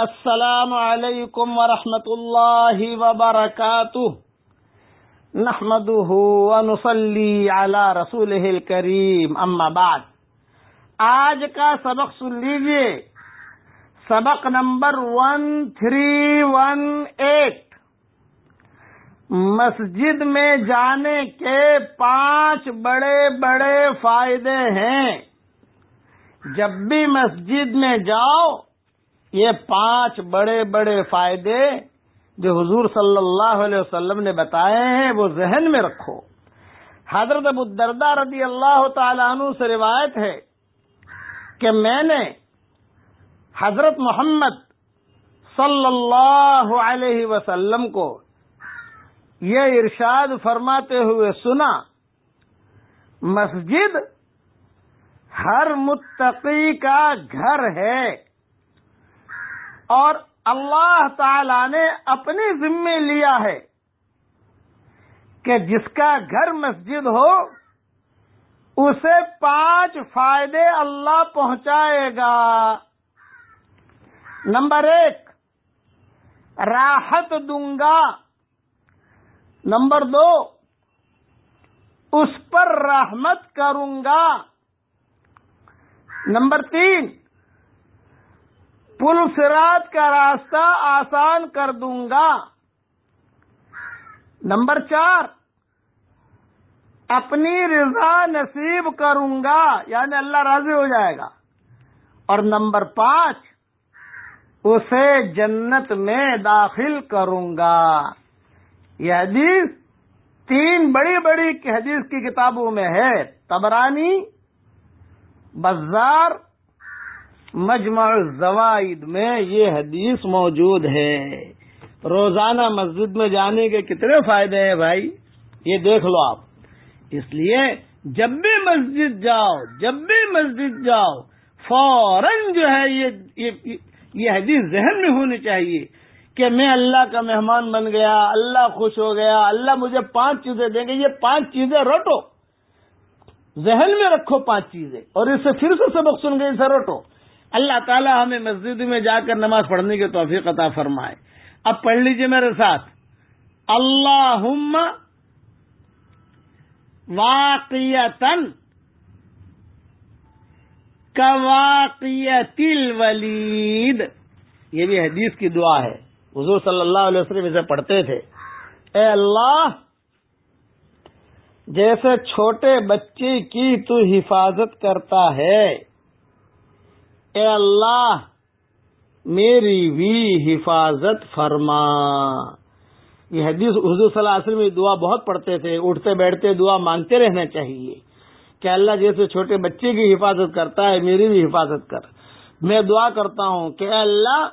السلام علیکم ورحمۃ اللہ وبرکاتہ۔ نحمده ونصلي على رسوله الكريم اما بعد۔ آج کا سبق سن لیجیے۔ سبق number one three one eight. مسجد میں جانے کے پانچ بڑے بڑے فائدے ہیں۔ جب بھی مسجد میں جاؤ یہ پانچ بڑے بڑے فائدے جو حضور صلی اللہ علیہ وسلم نے بتائے ہیں، وہ ذہن میں رکھو۔ حضرت ابو الدردہ رضی اللہ تعالیٰ عنہ سے روایت ہے کہ میں نے حضرت محمد صلی اللہ علیہ وسلم کو یہ ارشاد فرماتے ہوئے سنا، مسجد ہر متقی کا گھر ہے۔ اور اللہ تعالی نے اپنے ذمے لیا ہے کہ جس کا گھر مسجد ہو، اسے پانچ فائدے اللہ پہنچائے گا۔ نمبر ایک، راحت دوں گا۔ نمبر دو، اس پر رحمت کروں گا۔ نمبر تین پل سرات کا راستہ آسان کر دوں گا۔ نمبر چار، اپنی رضا نصیب کروں گا یعنی اللہ راضی ہو جائے گا۔ اور نمبر پانچ، اسے جنت میں داخل کروں گا۔ یہ حدیث تین بڑی بڑی حدیث کی کتابوں میں ہے۔ تبرانی، بزار مجمع الزوائد میں یہ حدیث موجود ہے۔ روزانہ مسجد میں جانے کے کتنے فائدے ہیں بھائی؟ یہ دیکھ لو آپ۔ اس لیے جب بھی مسجد جاؤ، جب بھی مسجد جاؤ، فوراً جو ہے یہ یہ حدیث ذہن میں ہونی چاہیے کہ میں اللہ کا مہمان بن گیا، اللہ خوش ہو گیا، اللہ مجھے پانچ چیزیں دیں گے، یہ پانچ چیزیں روٹو ذہن میں رکھو پانچ چیزیں اور اس سے پھر سے سبق سن گئے، اسے روٹو اللہ تعالی ہمیں مسجد میں جا کر نماز پڑھنے کی توفیق عطا فرمائے۔ اب پڑھ لیجیے میرے ساتھ۔ اللہ واقعتن تل ولید یہ بھی حدیث کی دعا ہے۔ حضور صلی اللہ علیہ وسلم اسے پڑھتے تھے۔ اے اللہ، جیسے چھوٹے بچے کی تو حفاظت کرتا ہے۔ اے اللہ، میری بھی حفاظت فرما۔ یہ حدیث حضور صلی اللہ علیہ وسلم دعا بہت پڑھتے تھے، اٹھتے بیٹھتے دعا مانگتے رہنا چاہیے۔ کہ اللہ جیسے چھوٹے بچے کی حفاظت کرتا ہے، میری بھی حفاظت کر۔ میں دعا کرتا ہوں کہ اللہ،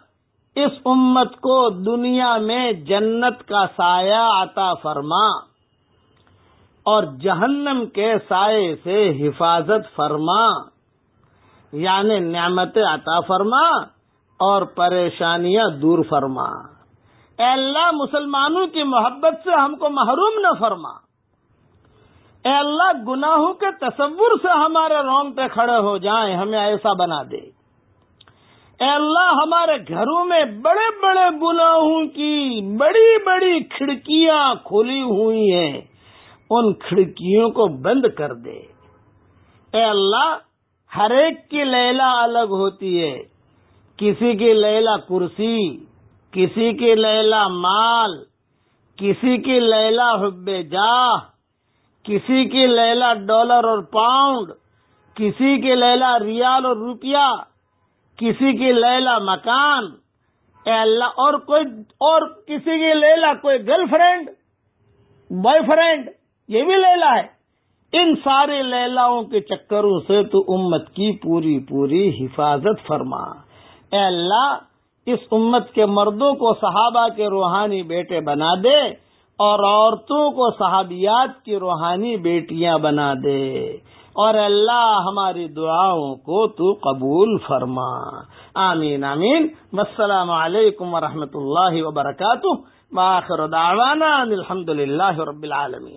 اس امت کو دنیا میں جنت کا سایہ عطا فرما اور جہنم کے سائے سے حفاظت فرما۔ یعنی نعمت عطا فرما اور پریشانیاں دور فرما۔ اے اللہ، مسلمانوں کی محبت سے ہم کو محروم نہ فرما۔ اے اللہ، گناہوں کے تصور سے ہمارے رونگ پہ کھڑے ہو جائیں، ہمیں ایسا بنا دے۔ اے اللہ، ہمارے گھروں میں بڑے بڑے گناہوں کی بڑی بڑی کھڑکیاں کھلی ہوئی ہیں۔ ان کھڑکیوں کو بند کر دے۔ اے اللہ ہر ایک کی لیلا الگ ہوتی ہے۔ کسی کی لیلا کرسی، کسی کی لیلا مال، کسی کی لیلا حب جاہ، کسی کی لیلا ڈالر اور پاؤنڈ، کسی کی لیلا ریال اور روپیہ، کسی کی لیلا مکان۔ اے اللہ، اور کوئی، اور کسی کی لیلا کوئی گرل فرینڈ، بوائے فرینڈ، یہ بھی لیلا ہے۔ ان سارے لیلاؤں کے چکروں سے تو امت کی پوری پوری حفاظت فرما۔ اے اللہ، اس امت کے مردوں کو صحابہ کے روحانی بیٹے بنا دے اور عورتوں کو صحابیات کی روحانی بیٹیاں بنا دے۔ اور اللہ، ہماری دعاؤں کو تو قبول فرما۔ آمین آمین۔ السلام علیکم ورحمۃ اللہ وبرکاتہ۔ دعوانا الحمد للہ رب العالمین۔